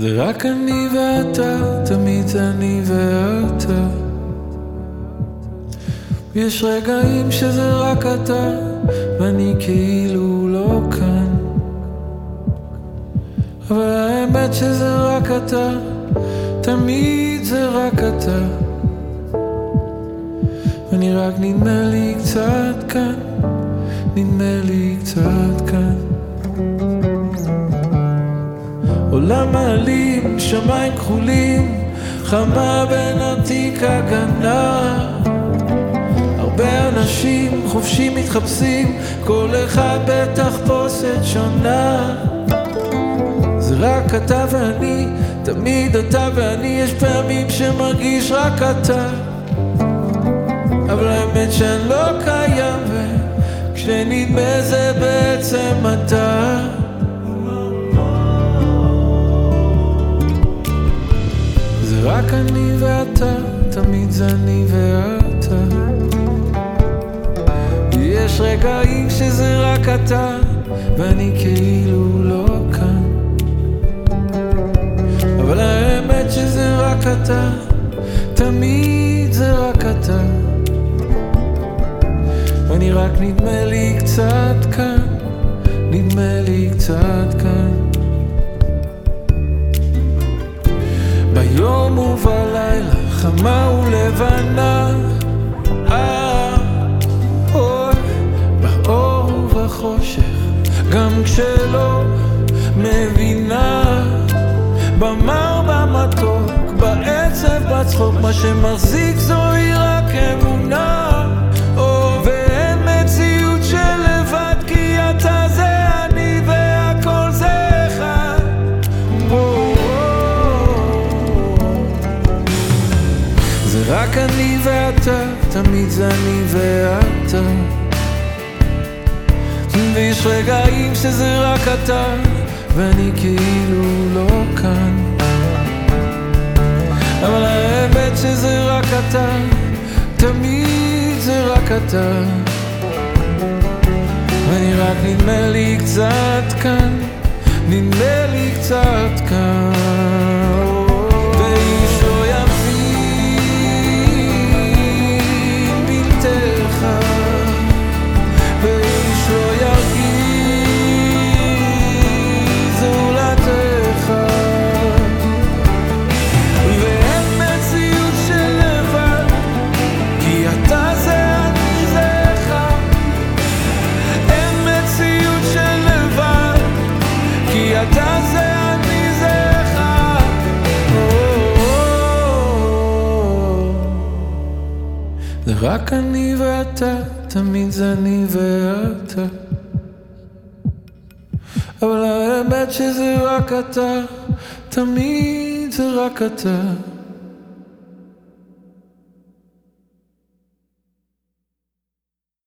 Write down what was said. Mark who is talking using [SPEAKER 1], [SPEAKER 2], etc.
[SPEAKER 1] זה רק אני ואתה, תמיד אני ואתה. יש רגעים שזה רק אתה, ואני כאילו לא כאן. אבל האמת שזה רק אתה, תמיד זה רק אתה. ואני רק נדמה לי קצת כאן, נדמה לי קצת כאן. שמיים כחולים, חמה בין עתיק הגנה. הרבה אנשים חופשי מתחפשים, כל אחד בתחפושת שונה. זה רק אתה ואני, תמיד אתה ואני, יש פעמים שמרגיש רק אתה. אבל האמת שאני לא קיים, וכשנדמה זה בעצם אתה. ואתה, תמיד זה אני ואתה. יש רגעים שזה רק אתה, ואני כאילו לא כאן. אבל האמת שזה רק אתה, תמיד זה רק אתה. ואני רק נדמה לי קצת כאן, נדמה לי קצת כאן. ביום ובלילה, חמה ולבנה, אה, באור ובחושך, גם כשלא מבינה, במר במתוק, בעצב בצחוק, מה שמחזיק זוהי רק אמונה. רק אני ואתה, תמיד זה אני ואתה. ויש רגעים שזה רק אתה, ואני כאילו לא כאן. אבל האמת שזה רק אתה, תמיד זה רק אתה. ואני רק נדמה לי קצת כאן, נדמה לי קצת כאן. זה רק אני ואתה, תמיד זה אני ואתה. אבל האמת שזה רק אתה, תמיד זה רק אתה.